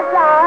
Butterfly.